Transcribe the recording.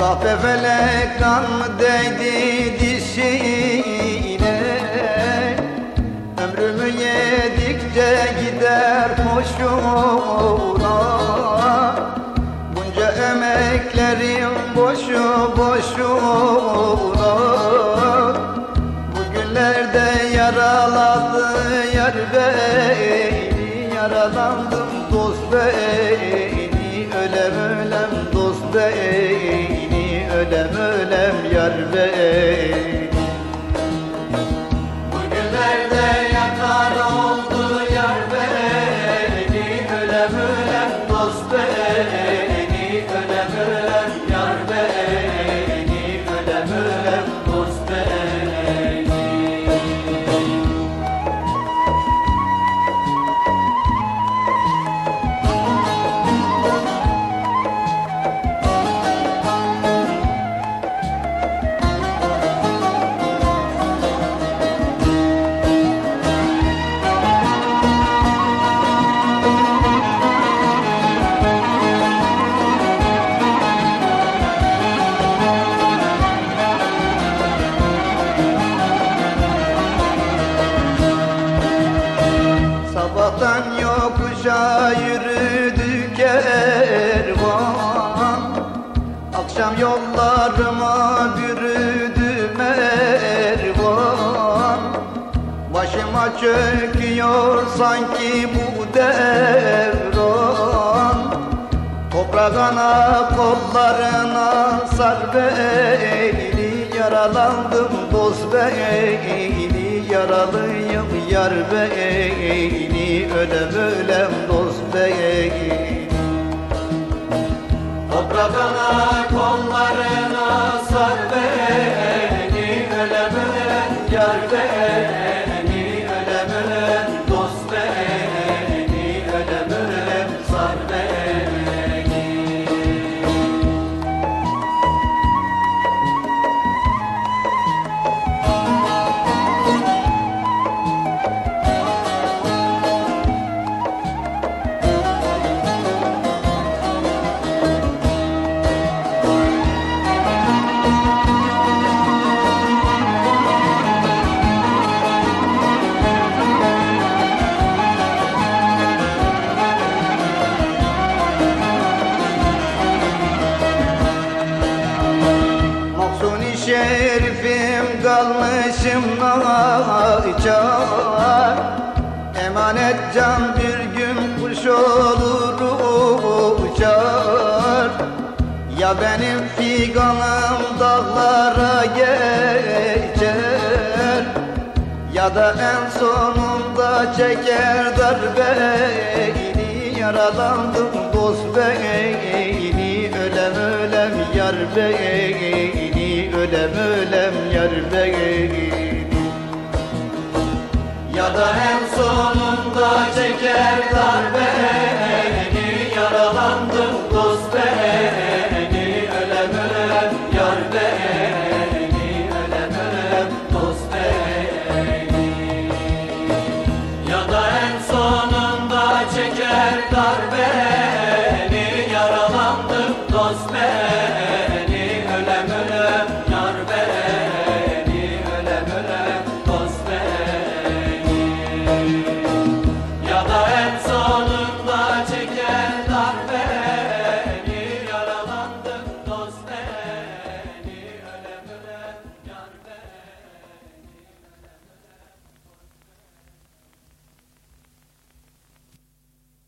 felek kan mı değdi dişine. Ömrümü yedikçe gider hoşuna Bunca emeklerim boşu boşuna. Bugünlerde yaraladı yar beni Yaralandım dost beni yar beni Sabahtan yokuşa yürüdü kervan Akşam yollarıma bürüdü mervan Başıma çöküyor sanki bu devran. Toprak ana kollarına sar beni Yaralandım dost beni Yaralıyım yar beni Ölem ölem dost beni Toprak ana kollarına sar beni Ölem ölem yar beni şerifim kalmışım naçar Emanet can bir gün kuş olur uçar. Ya benim figanım dağlara geçer Ya da en sonunda çeker darbeni Yaralandım dost beni Ölem ölem yar ölem ölem yar beni. Ya da en sonunda çeker darbe beni. Yaralandım dost beni. Ölem ölem yar beni. Ölem ölem dost beni. Ya da en sonunda çeker darbe beni. Yaralandım dost beni.